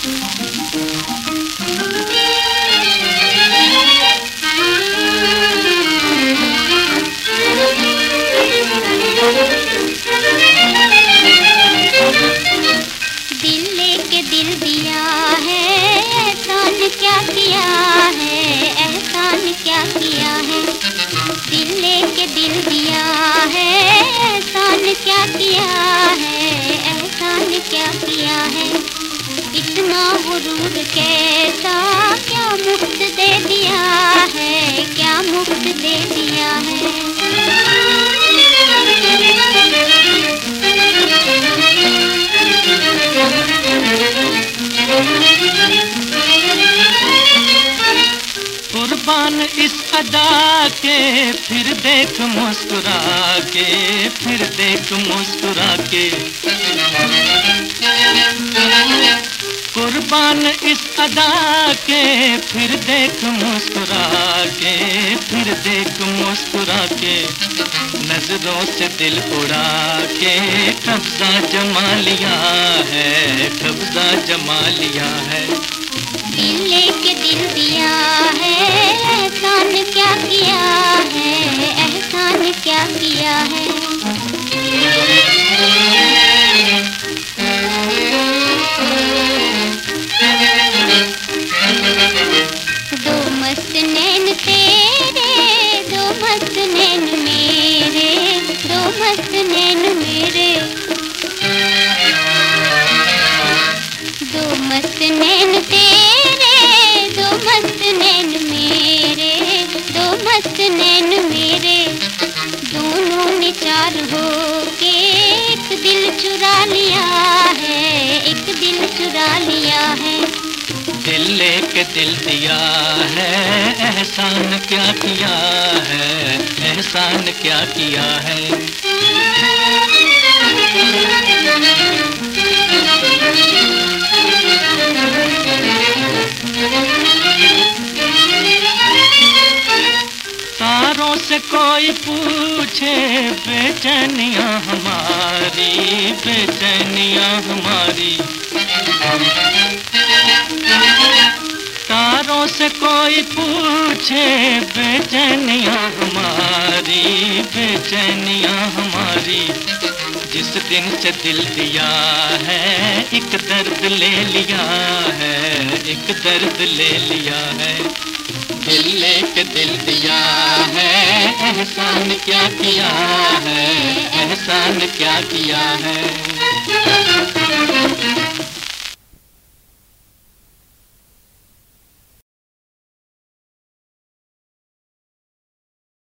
दिल दिल दिया है एहसान क्या किया है? गुरूर कैसा? क्या मुफ़्त दे दिया है? क्या मुफ़्त दे दिया कुर्बान इस अदा के, फिर देख मुस्कुरा के, फिर देख मुस्कुरा के। कुर्बान इस अदा के, फिर देख मुस्कुरा के, फिर देख मुस्कुरा के, नज़रों से दिल उड़ा के, कब्जा जमा लिया है, कब्जा जमा लिया है। दिल लेके दिल दिया है मस्त नैन तेरे, दो मस्त नैन मेरे, दो मस्त नैन मेरे। दो मस्त नैन तेरे, दो मस्त नैन मेरे, दो मस्त नैन मेरे। दोनों ने चार हो के एक दिल चुरा लिया। लेके दिल दिया है, एहसान क्या किया है, एहसान क्या किया है? तारों से कोई पूछे बेचैनिया हमारी से कोई पूछे, बेचैनिया हमारी बेचैनिया हमारी। जिस दिन से दिल दिया है, एक दर्द ले लिया है, एक दर्द ले लिया है। दिल लेके दिल दिया है, एहसान क्या किया है, एहसान क्या किया है?